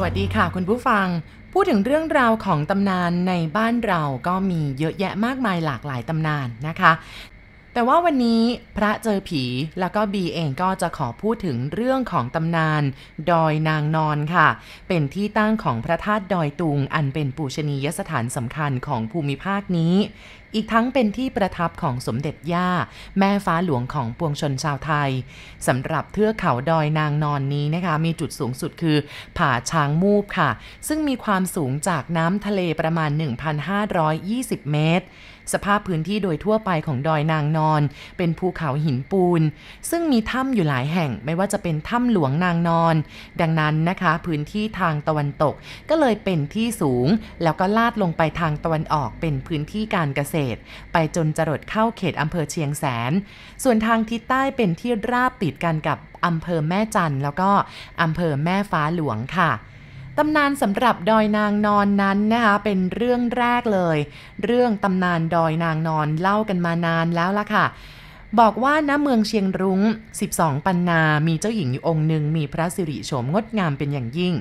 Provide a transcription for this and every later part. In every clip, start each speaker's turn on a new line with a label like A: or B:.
A: สวัสดีค่ะคุณผู้ฟัง พูดถึงเรื่องราวของตำนานในบ้านเราก็มีเยอะแยะมากมายหลากหลายตำนานนะคะ แต่ว่าวันนี้พระเจอผีแล้วก็บีเองก็จะขอพูดถึงเรื่องของตำนาน ดอยนางนอนค่ะ เป็นที่ตั้งของพระธาตุดอยตุง อันเป็นปูชนียสถานสำคัญของภูมิภาคนี้ อีกทั้งเป็นที่ประทับของสมเด็จย่า แม่ฟ้าหลวงของปวงชนชาวไทยสำหรับเทือกเขาดอยนางนอนนี้นะคะ มีจุดสูงสุดคือผาช้างมูบค่ะ ซึ่งมีความสูงจากน้ำทะเลประมาณ 1,520 เมตร สภาพพื้นที่โดยทั่วไปของดอยนางนอน เป็นภูเขาหินปูน ซึ่งมีถ้ำอยู่หลายแห่งไม่ว่าจะเป็นถ้ำหลวงนางนอน ดังนั้นนะคะ พื้นที่ทางตะวันตกก็เลยเป็นที่สูง แล้วก็ลาดลงไปทางตะวันออกเป็นพื้นที่การเกษตร ไปจนจรดเข้าเขตอำเภอเชียงแสน ส่วนทางทิศใต้เป็นที่ราบติดกันกับอำเภอแม่จันแล้วก็อำเภอแม่ฟ้าหลวงค่ะ ตำนานสำหรับดอยนางนอนนั้นนะคะเป็นเรื่องแรกเลย เรื่องตำนานดอยนางนอนเล่ากันมานานแล้วล่ะค่ะ บอกว่าณเมืองเชียงรุง้ง 12 ปันนา มีเจ้าหญิงอยู่องค์หนึ่งมีพระสิริโฉมงดงามเป็นอย่างยิ่ง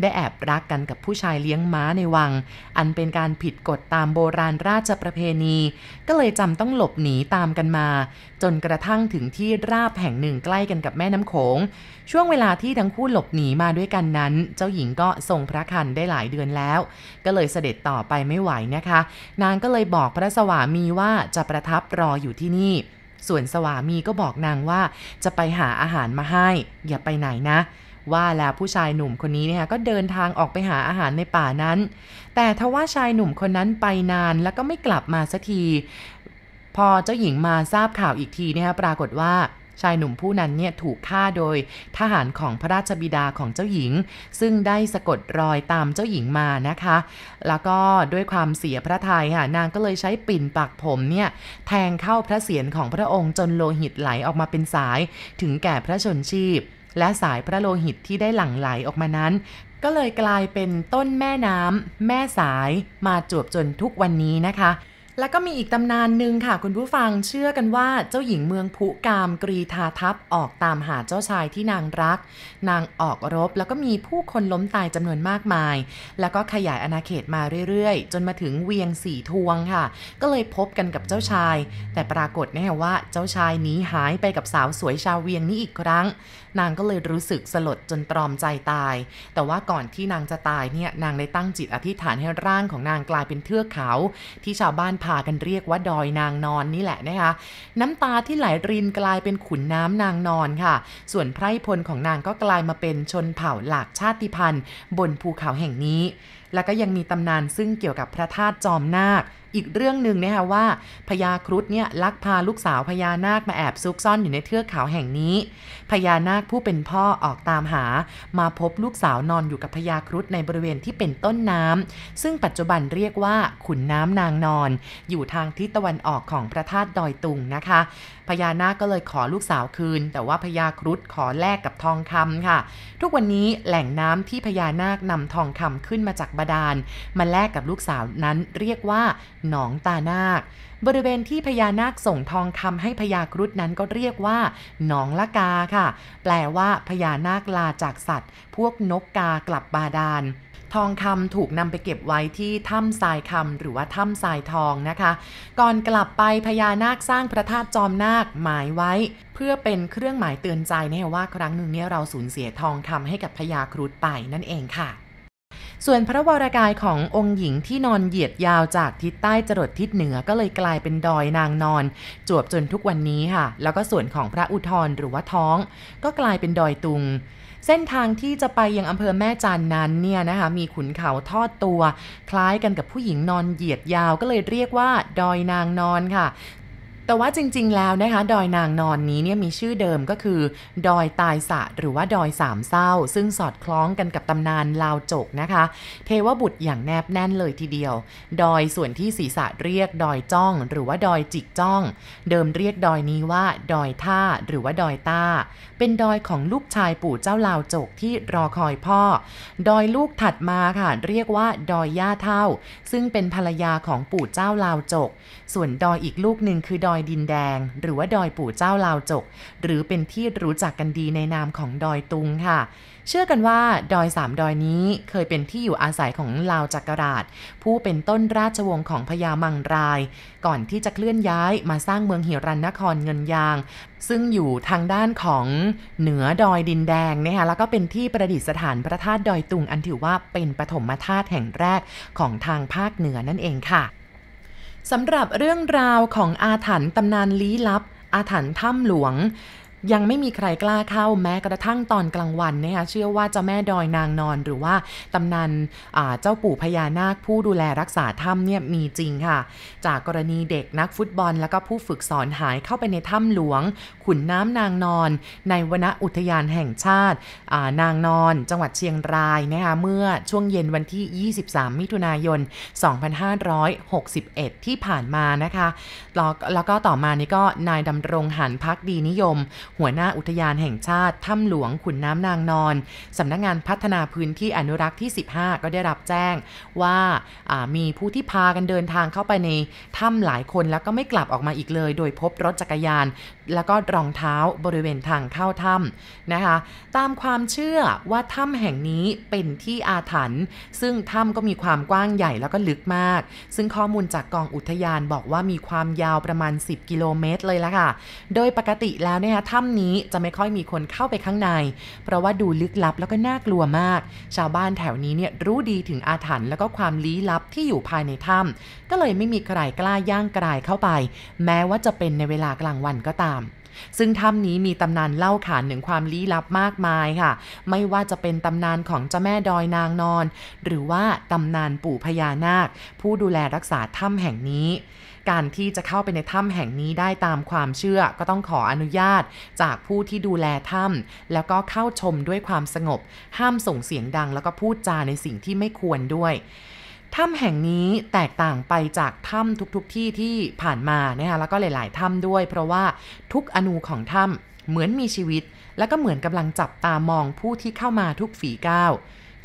A: ได้แอบรักกันกับผู้ชายเลี้ยงม้าในวัง อันเป็นการผิดกฎตามโบราณราชประเพณี ก็เลยจำต้องหลบหนีตามกันมา จนกระทั่งถึงที่ราบแห่งหนึ่งใกล้กันกับแม่น้ำโขง ช่วงเวลาที่ทั้งคู่หลบหนีมาด้วยกันนั้น เจ้าหญิงก็ทรงพระคันได้หลายเดือนแล้ว ก็เลยเสด็จต่อไปไม่ไหวนะคะ นางก็เลยบอกพระสวามีว่าจะประทับรออยู่ที่นี่ ส่วนสวามีก็บอกนางว่าจะไปหาอาหารมาให้ อย่าไปไหนนะ ว่าแล้วผู้ชายหนุ่มคนนี้เนี่ยก็เดินทางออกไปหาอาหารในป่านั้น แต่ทว่าชายหนุ่มคนนั้นไปนานแล้วก็ไม่กลับมาสักที พอเจ้าหญิงมาทราบข่าวอีกทีเนี่ยปรากฏว่าายหนุ่มผู้นั้นเนี่ยถูกฆ่าโดยทหารของพระราชบิดาของเจ้าหญิง ซึ่งได้สะกดรอยตามเจ้าหญิงมานะคะ แล้วก็ด้วยความเสียพระทัยค่ะนางก็เลยใช้ปิ่นปักผมเนี่ยแทงเข้าพระเศียรของพระองค์จนโลหิตไหลออกมาเป็นสายถึงแก่พระชนชีพ และสายพระโลหิตที่ได้หลั่งไหลออกมานั้นก็เลยกลายเป็นต้นแม่น้ำแม่สายมาจวบจนทุกวันนี้นะคะ แล้วก็มีอีกตำนานหนึ่งค่ะคุณผู้ฟังเชื่อกันว่าเจ้าหญิงเมืองพุกามกรีธาทัพออกตามหาเจ้าชายที่นางรัก นางออกรบแล้วก็มีผู้คนล้มตายจำนวนมากมาย แล้วก็ขยายอาณาเขตมาเรื่อยๆ จนมาถึงเวียงสีทวงค่ะ ก็เลยพบกันกับเจ้าชาย แต่ปรากฏแน่ว่าเจ้าชายหนีหายไปกับสาวสวยชาวเวียงนี้อีกครั้ง นางก็เลยรู้สึกสลดจนตรอมใจตาย แต่ว่าก่อนที่นางจะตายเนี่ยนางได้ตั้งจิตอธิษฐานให้ร่างของนางกลายเป็นเทือกเขา ที่ชาวบ้านพากันเรียกว่าดอยนางนอนนี่แหละนะคะน้ำตาที่ไหลรินกลายเป็นขุนน้ำนางนอนค่ะ ส่วนไพรพลของนางก็กลายมาเป็นชนเผ่าหลากชาติพันธุ์ บนภูเขาแห่งนี้ แล้วก็ยังมีตำนานซึ่งเกี่ยวกับพระธาตุจอมนาค อีกเรื่องหนึ่งนะคะว่าพญาครุฑเนี่ยลักพาลูกสาวพญานาคมาแอบซุกซ่อนอยู่ในเทือกเขาแห่งนี้ พญานาคผู้เป็นพ่อออกตามหา มาพบลูกสาวนอนอยู่กับพญาครุฑในบริเวณที่เป็นต้นน้ำซึ่งปัจจุบันเรียกว่าขุนน้ำนางนอน อยู่ทางทิศตะวันออกของพระธาตุดอยตุงนะคะพญานาคก็เลยขอลูกสาวคืน แต่ว่าพญาครุฑขอแลกกับทองคำค่ะ ทุกวันนี้แหล่งน้ำที่พญานาคนำทองคำขึ้นมาจากบาดาล มาแลกกับลูกสาวนั้นเรียกว่าหนองตานาค บริเวณที่พญานาคส่งทองคำให้พญาครุฑนั้นก็เรียกว่าหนองละกาค่ะ แปลว่าพญานาคลาจากสัตว์ พวกนกกากลับบาดาลทองคำถูกนำไปเก็บไว้ที่ถ้ำทรายคำหรือว่าถ้ำทรายทองนะคะ ก่อนกลับไปพญานาคสร้างพระธาตุจอมนาคหมายไว้ เพื่อเป็นเครื่องหมายเตือนใจนะว่าครั้งหนึ่งเนี่ยเราสูญเสียทองคำให้กับพญาครุฑไปนั่นเองค่ะ ส่วนพระวรากายขององค์หญิงที่นอนเหยียดยาวจากทิศใต้จรดทิศเหนือก็เลยกลายเป็นดอยนางนอน จวบจนทุกวันนี้ค่ะ แล้วก็ส่วนของพระอุทธรหรือว่าท้อง ก็กลายเป็นดอยตุงเส้นทางที่จะไปยังอำเภอแม่จันนั้นเนี่ยนะคะมีขุนเขาทอดตัว คล้ายกันกับผู้หญิงนอนเหยียดยาวก็เลยเรียกว่า ดอยนางนอนค่ะ แต่ว่าจริง ๆ แล้วนะคะ ดอยนางนอนนี้เนี่ยมีชื่อเดิมก็คือ ดอยตายสะหรือว่าดอยสามเศร้า ซึ่งสอดคล้องกันกับตำนานลาวจกนะคะ เทวบุตรอย่างแนบแน่นเลยทีเดียว ดอยส่วนที่ศีรษะเรียกดอยจ้อง หรือว่าดอยจิกจ้อง เดิมเรียกดอยนี้ว่า ดอยท่าหรือว่าดอยต้า เป็นดอยของลูกชายปู่เจ้าลาวจกที่รอคอยพ่อ ดอยลูกถัดมาค่ะเรียกว่า ดอยย่าเท่า ซึ่งเป็นภรรยาของปู่เจ้าลาวจก ส่วนดอยอีกลูกหนึ่งคือดอยอยดินแดง หรือว่าดอยปู่เจ้าลาวจก หรือเป็นที่รู้จักกันดีในนามของดอยตุงค่ะ เชื่อกันว่าดอยสามดอยนี้เคยเป็นที่อยู่อาศัยของลาวจักรราช ผู้เป็นต้นราชวงศ์ของพญามังราย ก่อนที่จะเคลื่อนย้ายมาสร้างเมืองหิรันนครเงินยาง ซึ่งอยู่ทางด้านของเหนือดอยดินแดงนะคะแล้วก็เป็นที่ประดิษฐานพระธาตุดอยตุงอันถือว่าเป็นปฐมธาตุแห่งแรกของทางภาคเหนือนั่นเองค่ะ สำหรับเรื่องราวของอาถรรพ์ตำนานลี้ลับ อาถรรพ์ถ้ำหลวง ยังไม่มีใครกล้าเข้าแม้กระทั่งตอนกลางวันนะคะเชื่อว่าเจ้าแม่ดอยนางนอนหรือว่าตำนานเจ้าปู่พญานาคผู้ดูแลรักษาถ้ำเนี่ยมีจริงค่ะ จากกรณีเด็กนักฟุตบอล แล้วก็ผู้ฝึกสอนหายเข้าไปในถ้ำหลวง ขุนน้ำนางนอน ในวนอุทยานแห่งชาตินางนอน จังหวัดเชียงรายนะคะเมื่อช่วงเย็นวันที่ 23 มิถุนายน 2561 ที่ผ่านมานะคะแล้วแล้วก็ต่อมานี่ก็นายดำรงหันพักดีนิยมหัวหน้าอุทยานแห่งชาติถ้ำหลวงขุนน้ำนางนอนสำนักงงานพัฒนาพื้นที่อนุรักษ์ที่ 15 ก็ได้รับแจ้งว่ามีผู้ที่พากันเดินทางเข้าไปในถ้ำหลายคนแล้วก็ไม่กลับออกมาอีกเลย โดยพบรถจักรยาน แล้วก็รองเท้าบริเวณทางเข้าถ้ำนะคะ ตามความเชื่อว่าถ้ำแห่งนี้เป็นที่อาถรรพ์ซึ่งถ้ำก็มีความกว้างใหญ่แล้วก็ลึกมาก ซึ่งข้อมูลจากกองอุทยานบอกว่ามีความยาวประมาณ 10 กิโลเมตรเลยละค่ะ โดยปกติแล้วเนี่ยถ้ำนี้จะไม่ค่อยมีคนเข้าไปข้างใน เพราะว่าดูลึกลับแล้วก็น่ากลัวมาก ชาวบ้านแถวนี้เนี่ยรู้ดีถึงอาถรรพ์แล้วก็ความลี้ลับที่อยู่ภายในถ้ำก็เลยไม่มีใครกล้าย่างกรายเข้าไป แม้ว่าจะเป็นในเวลากลางวันก็ตามซึ่งถ้ำนี้มีตำนานเล่าขานถึงความลี้ลับมากมายค่ะ ไม่ว่าจะเป็นตำนานของเจ้าแม่ดอยนางนอน หรือว่าตำนานปู่พญานาค ผู้ดูแลรักษาถ้ำแห่งนี้ การที่จะเข้าไปในถ้ำแห่งนี้ได้ตามความเชื่อก็ต้องขออนุญาตจากผู้ที่ดูแลถ้ำแล้วก็เข้าชมด้วยความสงบ ห้ามส่งเสียงดัง แล้วก็พูดจาในสิ่งที่ไม่ควรด้วยถ้ำแห่งนี้แตกต่างไปจากถ้ำทุกๆทที่ที่ผ่านมานะคะแล้วก็หลาย ๆ ถ้ำด้วย เพราะว่าทุกอนูของถ้ำเหมือนมีชีวิต และก็เหมือนกำลังจับตามองผู้ที่เข้ามาทุกฝีก้าว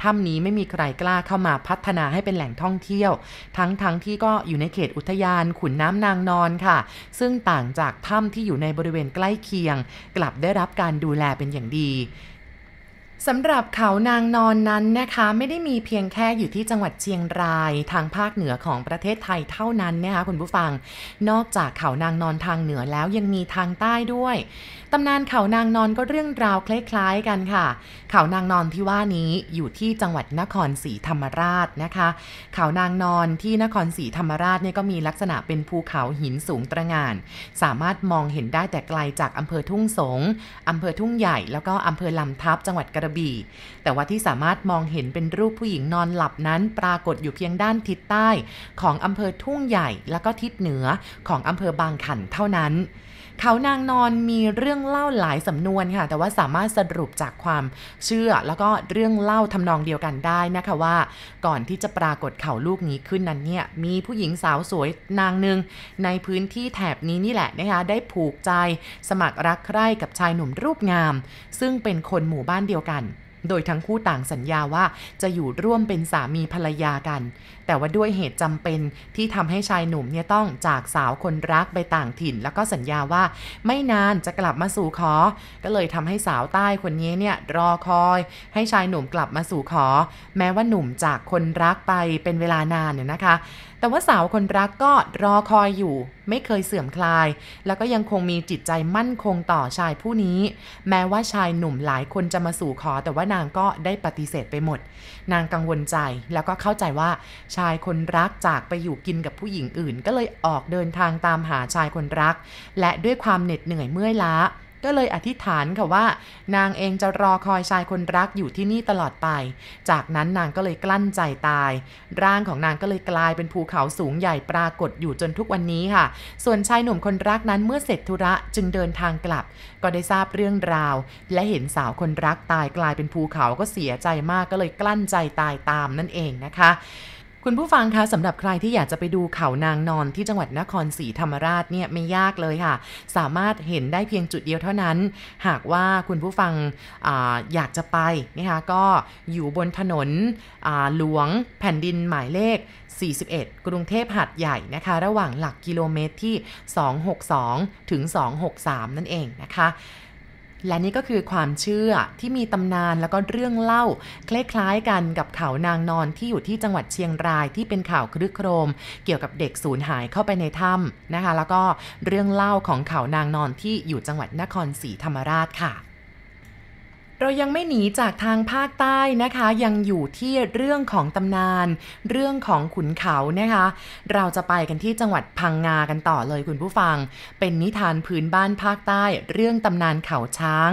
A: ถ้ำนี้ไม่มีใครกล้าเข้ามาพัฒนาให้เป็นแหล่งท่องเที่ยว ทั้งทั้งที่ก็อยู่ในเขตอุทยานขุนน้ำนางนอนค่ะ ซึ่งต่างจากถ้ำที่อยู่ในบริเวณใกล้เคียง กลับได้รับการดูแลเป็นอย่างดี สำหรับเขานางนอนนั้นนะคะไม่ได้มีเพียงแค่อยู่ที่จังหวัดเชียงรายทางภาคเหนือของประเทศไทยเท่านั้นนะคะคุณผู้ฟัง นอกจากเขานางนอนทางเหนือแล้วยังมีทางใต้ด้วยตำนานเขานางนอนก็เรื่องราวคล้ายๆกันค่ะ เขานางนอนที่ว่านี้อยู่ที่จังหวัดนครศรีธรรมราชนะคะ เขานางนอนที่นครศรีธรรมราชเนี่ยก็มีลักษณะเป็นภูเขาหินสูงตระงาน สามารถมองเห็นได้แต่ไกลจากอำเภอทุ่งสงอำเภอทุ่งใหญ่ แล้วก็อำเภอลำทับจังหวัดกระบี่ แต่ว่าที่สามารถมองเห็นเป็นรูปผู้หญิงนอนหลับนั้น ปรากฏอยู่เพียงด้านทิศใต้ ของอำเภอทุ่งใหญ่ แล้วก็ทิศเหนือของอำเภอบางขันเท่านั้น เขานางนอนมีเรื่องเล่าหลายสำนวนค่ะ แต่ว่าสามารถสรุปจากความเชื่อ แล้วก็เรื่องเล่าทำนองเดียวกันได้นะคะว่า ก่อนที่จะปรากฏเขาลูกนี้ขึ้นนั้นเนี่ยมีผู้หญิงสาวสวยนางหนึ่งในพื้นที่แถบนี้นี่แหละนะคะได้ผูกใจสมัครรักใคร่กับชายหนุ่มรูปงาม ซึ่งเป็นคนหมู่บ้านเดียวกันโดยทั้งคู่ต่างสัญญาว่าจะอยู่ร่วมเป็นสามีภรรยากัน แต่ว่าด้วยเหตุจำเป็นที่ทำให้ชายหนุ่มเนี่ยต้องจากสาวคนรักไปต่างถิ่น แล้วก็สัญญาว่าไม่นานจะกลับมาสู่ขอ ก็เลยทำให้สาวใต้คนนี้เนี่ยรอคอย ให้ชายหนุ่มกลับมาสู่ขอ แม้ว่าหนุ่มจากคนรักไปเป็นเวลานานเนี่ยนะคะ แต่ว่าสาวคนรักก็รอคอยอยู่ ไม่เคยเสื่อมคลาย แล้วก็ยังคงมีจิตใจมั่นคงต่อชายผู้นี้ แม้ว่าชายหนุ่มหลายคนจะมาสู่ขอ แต่ว่านางก็ได้ปฏิเสธไปหมด นางกังวลใจแล้วก็เข้าใจว่าชายคนรักจากไปอยู่กินกับผู้หญิงอื่น ก็เลยออกเดินทางตามหาชายคนรัก และด้วยความเหน็ดเหนื่อยเมื่อยล้า ก็เลยอธิษฐานค่ะว่า นางเองจะรอคอยชายคนรักอยู่ที่นี่ตลอดไป จากนั้นนางก็เลยกลั้นใจตาย ร่างของนางก็เลยกลายเป็นภูเขาสูงใหญ่ปรากฏอยู่จนทุกวันนี้ค่ะ ส่วนชายหนุ่มคนรักนั้นเมื่อเสร็จธุระจึงเดินทางกลับ ก็ได้ทราบเรื่องราว และเห็นสาวคนรักตายกลายเป็นภูเขาก็เสียใจมากก็เลยกลั้นใจตายตามนั่นเองนะคะ คุณผู้ฟังคะสำหรับใครที่อยากจะไปดูเขานางนอนที่จังหวัดนครศรีธรรมราชเนี่ยไม่ยากเลยค่ะ สามารถเห็นได้เพียงจุดเดียวเท่านั้น หากว่าคุณผู้ฟังออยากจะไปนะคะก็อยู่บนถนนหลวงแผ่นดินหมายเลข 41 กรุงเทพหัดใหญ่นะคะ ระหว่างหลักกิโลเมตรที่ 262 ถึง 263 นั่นเองนะคะ และนี่ก็คือความเชื่อที่มีตำนานแล้วก็เรื่องเล่า คล้ายๆกันกับเขานางนอนที่อยู่ที่จังหวัดเชียงรายที่เป็นข่าวคลึกโครม เกี่ยวกับเด็กสูญหายเข้าไปในถ้ำนะคะ แล้วก็เรื่องเล่าของเขานางนอนที่อยู่จังหวัดนครศรีธรรมราชค่ะ เรายังไม่หนีจากทางภาคใต้นะคะ ยังอยู่ที่เรื่องของตำนาน เรื่องของขุนเขานะคะ เราจะไปกันที่จังหวัดพังงากันต่อเลยคุณผู้ฟัง เป็นนิทานพื้นบ้านภาคใต้ เรื่องตำนานเขาช้าง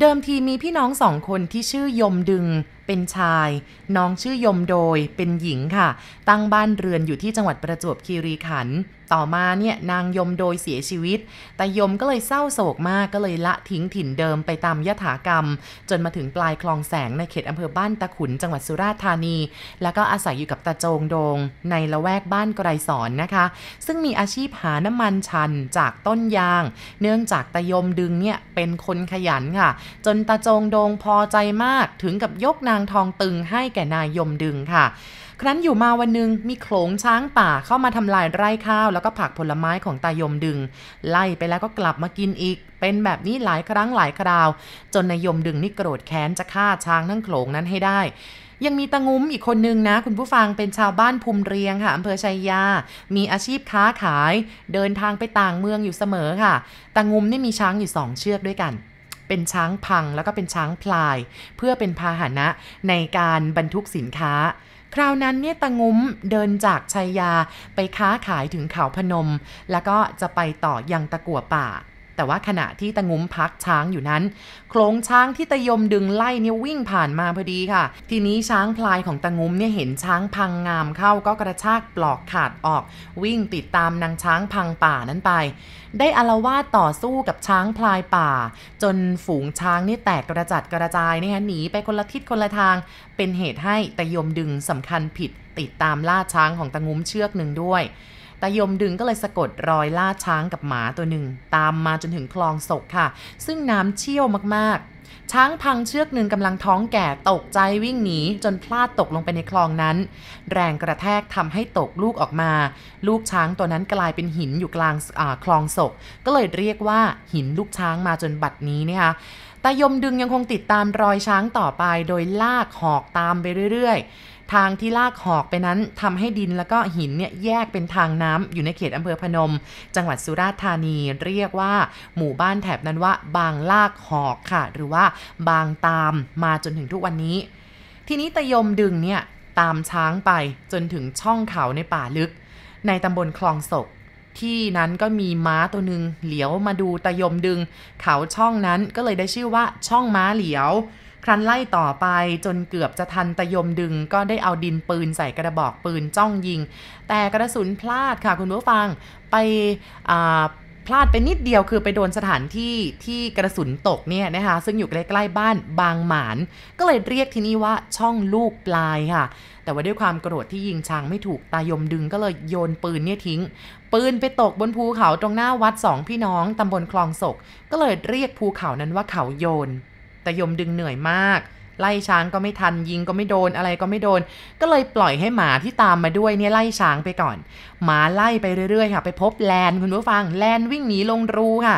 A: เดิมทีมีพี่น้องสองคนที่ชื่อยมดึงเป็นชาย น้องชื่อยมโดยเป็นหญิงค่ะ ตั้งบ้านเรือนอยู่ที่จังหวัดประจวบคีรีขันธ์ต่อมาเนี่ยนางยมโดยเสียชีวิต แต่ยมก็เลยเศร้าโศกมากก็เลยละทิ้งถิ่นเดิมไปตามยถากรรม จนมาถึงปลายคลองแสงในเขตอำเภอบ้านตะขุนจังหวัดสุราษฎร์ธานี แล้วก็อาศัยอยู่กับตาโจงโดง ในละแวกบ้านไกรสอนนะคะ ซึ่งมีอาชีพหาน้ำมันชันจากต้นยาง เนื่องจากตายมดึงเนี่ยเป็นคนขยันค่ะ จนตาโจงโดงพอใจมากถึงกับยกนาางทองตึงให้แก่นายยมดึงค่ะ ครั้นอยู่มาวันหนึ่งมีโขลงช้างป่าเข้ามาทำลายไร่ข้าวแล้วก็ผักผลไม้ของตายมดึง ไล่ไปแล้วก็กลับมากินอีก เป็นแบบนี้หลายครั้งหลายคราว จนนายยมดึงนี่โกรธแค้นจะฆ่าช้างทั้งโขลงนั้นให้ได้ยังมีตะงุ้มอีกคนนึงนะ คุณผู้ฟังเป็นชาวบ้านภูมิเรียงค่ะอำเภอชัยยา มีอาชีพค้าขาย เดินทางไปต่างเมืองอยู่เสมอค่ะ ตะงุ้มนี่มีช้างอยู่สองเชือกด้วยกัน เป็นช้างพังแล้วก็เป็นช้างพลาย เพื่อเป็นพาหนะในการบรรทุกสินค้า คราวนั้นเนี่ยตะงุ้มเดินจากชัยยาไปค้าขายถึงเขาพนม แล้วก็จะไปต่อยังตะกัวป่า แต่ว่าขณะที่ตะงุ้มพักช้างอยู่นั้น โคลงช้างที่ตะยมดึงไล่เนี่ยวิ่งผ่านมาพอดีค่ะ ทีนี้ช้างพลายของตะงุ้มเนี่ยเห็นช้างพังงามเข้าก็กระชากปลอกขาดออก วิ่งติดตามนางช้างพังป่านั้นไป ได้อารวาสต่อสู้กับช้างพลายป่า จนฝูงช้างนี่แตกกระจัดกระจายนี่ฮะหนีไปคนละทิศคนละทาง เป็นเหตุให้ตะยมดึงสำคัญผิด ติดตามล่าช้างของตะงุ้มเชือกหนึ่งด้วย ตายมดึงก็เลยสะกดรอยล่าช้างกับหมาตัวหนึ่ง ตามมาจนถึงคลองศกค่ะ ซึ่งน้ำเชี่ยวมากๆ ช้างพังเชือกหนึ่งกำลังท้องแก่ตกใจวิ่งหนี จนพลาดตกลงไปในคลองนั้น แรงกระแทกทำให้ตกลูกออกมา ลูกช้างตัวนั้นกลายเป็นหินอยู่กลางคลองศก ก็เลยเรียกว่าหินลูกช้างมาจนบัดนี้นะคะตายมดึงยังคงติดตามรอยช้างต่อไป โดยลากหอกตามไปเรื่อยๆ ทางที่ลากหอกไปนั้นทำให้ดินแล้วก็หินเนี่ยแยกเป็นทางน้ำอยู่ในเขตอำเภอพนม จังหวัดสุราษฎร์ธานีเรียกว่า หมู่บ้านแถบนั้นว่า บางลากหอกค่ะ หรือว่าบางตามมาจนถึงทุกวันนี้ ทีนี้ตะยมดึงเนี่ยตามช้างไปจนถึงช่องเขาในป่าลึก ในตำบลคลองศกที่นั้นก็มีม้าตัวหนึ่งเหลียวมาดูตะยมดึง เขาช่องนั้นก็เลยได้ชื่อว่าช่องม้าเหลียว ครั้นไล่ต่อไปจนเกือบจะทันตะยมดึงก็ได้เอาดินปืนใส่กระบอกปืนจ้องยิง แต่กระสุนพลาดค่ะคุณผู้ฟังไปพลาดไปนิดเดียวคือไปโดนสถานที่ที่กระสุนตกเนี่ยนะคะซึ่งอยู่ใกล้ๆบ้านบางหมาน ก็เลยเรียกที่นี่ว่าช่องลูกปลายค่ะ แต่ว่าด้วยความโกรธที่ยิงช้างไม่ถูกตายมดึงก็เลยโยนปืนเนี่ยทิ้ง ปืนไปตกบนภูเขาตรงหน้าวัดสองพี่น้องตำบลคลองศก ก็เลยเรียกภูเขานั้นว่าเขาโยน แต่ยมดึงเหนื่อยมาก ไล่ช้างก็ไม่ทันยิงก็ไม่โดนอะไรก็ไม่โดน ก็เลยปล่อยให้หมาที่ตามมาด้วยเนี่ยไล่ช้างไปก่อน หมาไล่ไปเรื่อยๆค่ะ ไปพบแลนคุณผู้ฟังแลนวิ่งหนีลงรูค่ะ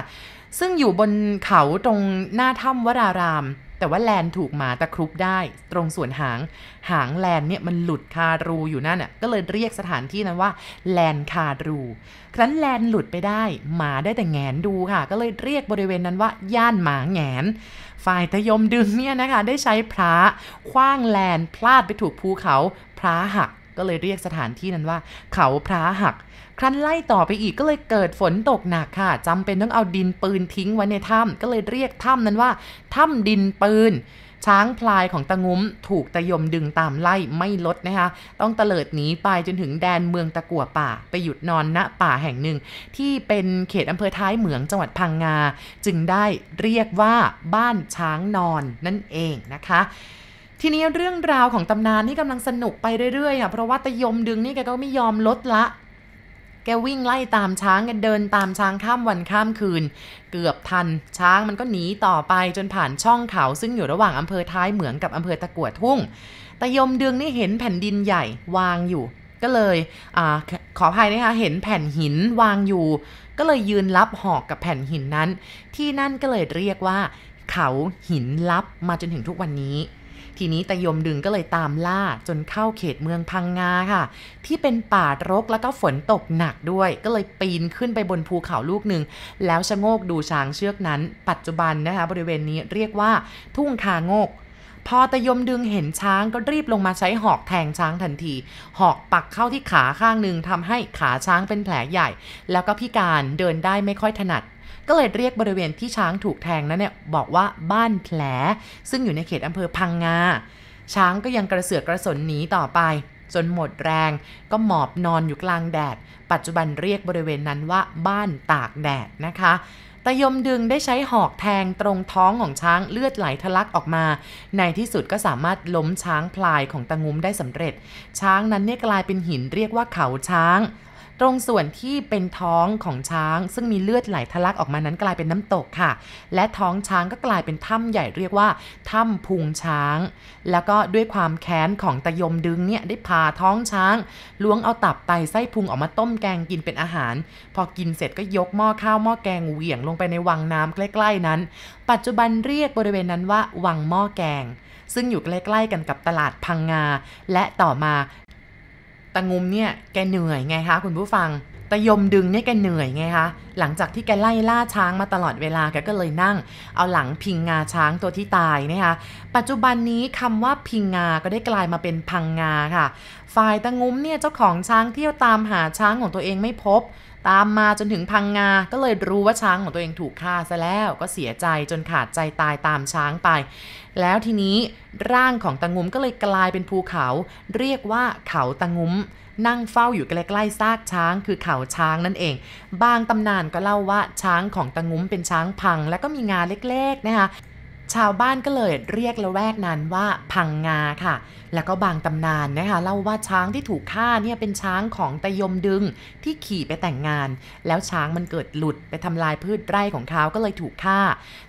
A: ซึ่งอยู่บนเขาตรงหน้าถ้ำวรารามแต่ว่าแลนถูกหมาตะครุบได้ตรงส่วนหาง หางแลนเนี่ยมันหลุดคารูอยู่นั่นอะก็เลยเรียกสถานที่นั้นว่าแลนคารู ครั้นแลนหลุดไปได้ หมาได้แต่แงนดูค่ะ ก็เลยเรียกบริเวณนั้นว่าย่านหมาแงน ฝ่ายตะยมดึงเนี่ยนะคะ ได้ใช้พระคว้างแลนพลาดไปถูกภูเขาพระหักก็เลยเรียกสถานที่นั้นว่า เขาพระหัก ครั้นไล่ต่อไปอีกก็เลยเกิดฝนตกหนักค่ะจำเป็นต้องเอาดินปืนทิ้งไว้ในถ้ำก็เลยเรียกถ้ำนั้นว่าถ้ำดินปืน ช้างพลายของตะงุ้มถูกตะยมดึงตามไล่ไม่ลดนะคะ ต้องเตลิดหนีไปจนถึงแดนเมืองตะกัวป่า ไปหยุดนอนณป่าแห่งหนึ่ง ที่เป็นเขตอำเภอท้ายเหมืองจังหวัดพังงา จึงได้เรียกว่าบ้านช้างนอนนั่นเองนะคะทีนี้เรื่องราวของตำนานนี่กำลังสนุกไปเรื่อยๆค่ะเพราะว่าตะยมดึงนี่แกก็ไม่ยอมลดละ แกวิ่งไล่ตามช้างแกเดินตามช้างข้ามวันข้ามคืน เกือบทันช้างมันก็หนีต่อไปจนผ่านช่องเขา ซึ่งอยู่ระหว่างอำเภอท้ายเหมืองกับอำเภอตะกัวทุ่งตะยมเดึงนี่เห็นแผ่นดินใหญ่วางอยู่ ก็เลยอขออภัยนะคะเห็นแผ่นหินวางอยู่ ก็เลยยืนรับหอกกับแผ่นหินนั้น ที่นั่นก็เลยเรียกว่า เขาหินลับมาจนถึงทุกวันนี้ ทีนี้ตะยมดึงก็เลยตามล่าจนเข้าเขตเมืองพังงาค่ะ ที่เป็นป่ารกแล้วก็ฝนตกหนักด้วย ก็เลยปีนขึ้นไปบนภูเขาลูกหนึ่ง แล้วชะโงกดูช้างเชือกนั้น ปัจจุบันนะคะ บริเวณนี้เรียกว่าทุ่งคาโงกพอตะยมดึงเห็นช้างก็รีบลงมาใช้หอกแทงช้างทันที หอกปักเข้าที่ขาข้างหนึ่งทำให้ขาช้างเป็นแผลใหญ่ แล้วก็พิการเดินได้ไม่ค่อยถนัด ก็เลยเรียกบริเวณที่ช้างถูกแทงนั้นเนี่ยบอกว่าบ้านแผล ซึ่งอยู่ในเขตอำเภอพังงา ช้างก็ยังกระเสือกกระสนหนีต่อไป จนหมดแรง ก็หมอบนอนอยู่กลางแดด ปัจจุบันเรียกบริเวณนั้นว่าบ้านตากแดดนะคะตยมดึงได้ใช้หอกแทงตรงท้องของช้างเลือดไหลทะลักออกมา ในที่สุดก็สามารถล้มช้างพลายของตะงุ้มได้สำเร็จ ช้างนั้นเนี่ยกลายเป็นหินเรียกว่าเขาช้าง ตรงส่วนที่เป็นท้องของช้าง ซึ่งมีเลือดไหลทะลักออกมานั้นกลายเป็นน้ำตกค่ะ และท้องช้างก็กลายเป็นถ้ำใหญ่เรียกว่าถ้ำพุงช้าง แล้วก็ด้วยความแค้นของตะยมดึงเนี่ยได้พาท้องช้าง ล้วงเอาตับไตไส้พุงออกมาต้มแกงกินเป็นอาหาร พอกินเสร็จก็ยกหม้อข้าวหม้อแกงเหวี่ยงลงไปในวังน้ำใกล้ๆนั้น ปัจจุบันเรียกบริเวณนั้นว่าวังหม้อแกง ซึ่งอยู่ใกล้ๆกันกับตลาดพังงา และต่อมา ตะงุมเนี่ยแกเหนื่อยไงคะคุณผู้ฟังตะยมดึงเนี่ยแกเหนื่อยไงคะ หลังจากที่แกไล่ล่าช้างมาตลอดเวลาแกก็เลยนั่ง เอาหลังพิงงาช้างตัวที่ตายนะคะ ปัจจุบันนี้คำว่าพิงงา ก็ได้กลายมาเป็นพังงาค่ะ ฝ่ายตะงุ้มเนี่ยเจ้าของช้างเที่ยวตามหาช้างของตัวเองไม่พบ ตามมาจนถึงพังงา ก็เลยรู้ว่าช้างของตัวเองถูกฆ่าซะแล้วก็เสียใจจนขาดใจตายตามช้างไป แล้วทีนี้ร่างของตะงุ้มก็เลยกลายเป็นภูเขา เรียกว่าเขาตะงุ้มนั่งเฝ้าอยู่ใกล้ๆซากช้างคือเขาช้างนั่นเอง บางตำนานก็เล่าว่าช้างของตะงุ้มเป็นช้างพัง และก็มีงาเล็กๆนะคะ ชาวบ้านก็เลยเรียกละแวกนั้นว่าพังงาค่ะ แล้วก็บางตำนานนะคะเล่าว่าช้างที่ถูกฆ่าเนี่ยเป็นช้างของตะยมดึงที่ขี่ไปแต่งงาน แล้วช้างมันเกิดหลุดไปทำลายพืชไร่ของเขาก็เลยถูกฆ่า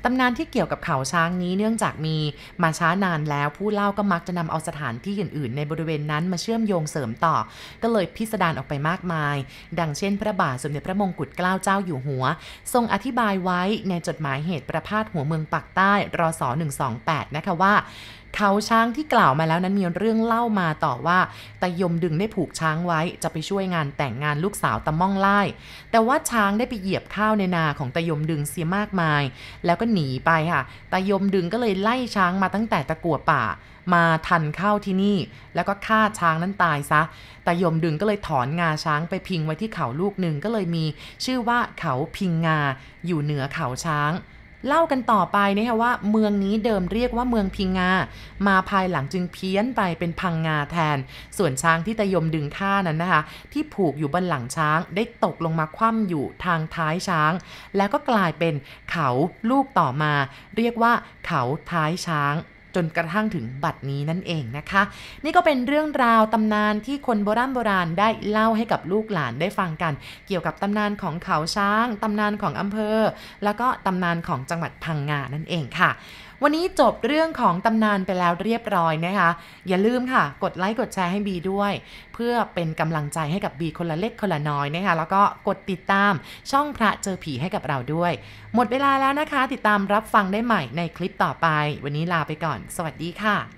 A: ตำนานที่เกี่ยวกับเขาช้างนี้เนื่องจากมีมาช้านานแล้วผู้เล่าก็มักจะนำเอาสถานที่อื่น ๆ ในบริเวณนั้นมาเชื่อมโยงเสริมต่อ ก็เลยพิสดารออกไปมากมาย ดังเช่น พระบาทสมเด็จพระมงกุฎเกล้าเจ้าอยู่หัว ทรงอธิบายไว้ในจดหมายเหตุประพาสหัวเมืองปักใต้รศ128 นะคะว่าเขาช้างที่กล่าวมาแล้วนั้นมีเรื่องเล่ามาต่อว่าตายมดึงได้ผูกช้างไว้จะไปช่วยงานแต่งงานลูกสาวตะม่องไล่ แต่ว่าช้างได้ไปเหยียบข้าวในนาของตายมดึงเสียมากมาย แล้วก็หนีไปค่ะตายมดึงก็เลยไล่ช้างมาตั้งแต่ตะกัวป่า มาทันเข้าที่นี่ แล้วก็ฆ่าช้างนั้นตายซะตายมดึงก็เลยถอนงาช้างไปพิงไว้ที่เขาลูกหนึ่งก็เลยมี ชื่อว่าเขาพิงงาอยู่เหนือเขาช้าง เล่ากันต่อไปนะคะว่าเมืองนี้เดิมเรียกว่าเมืองพิงงา มาภายหลังจึงเพี้ยนไปเป็นพังงาแทน ส่วนช้างที่ตะยมดึงท่านั้นนะคะ ที่ผูกอยู่บนหลังช้างได้ตกลงมาคว่ำอยู่ทางท้ายช้าง แล้วก็กลายเป็นเขาลูกต่อมา เรียกว่าเขาท้ายช้าง จนกระทั่งถึงบัดนี้นั่นเองนะคะ นี่ก็เป็นเรื่องราวตำนานที่คนโบราณโบราณได้เล่าให้กับลูกหลานได้ฟังกัน เกี่ยวกับตำนานของเขาช้างตำนานของอำเภอ แล้วก็ตำนานของจังหวัดพังงานั่นเองค่ะ วันนี้จบเรื่องของตำนานไปแล้วเรียบร้อยนะคะ อย่าลืมค่ะ กดไลค์กดแชร์ให้บีด้วย เพื่อเป็นกำลังใจให้กับบีคนละเล็กคนละน้อยนะคะ แล้วก็กดติดตามช่องพระเจอผีให้กับเราด้วย หมดเวลาแล้วนะคะ ติดตามรับฟังได้ใหม่ในคลิปต่อไป วันนี้ลาไปก่อน สวัสดีค่ะ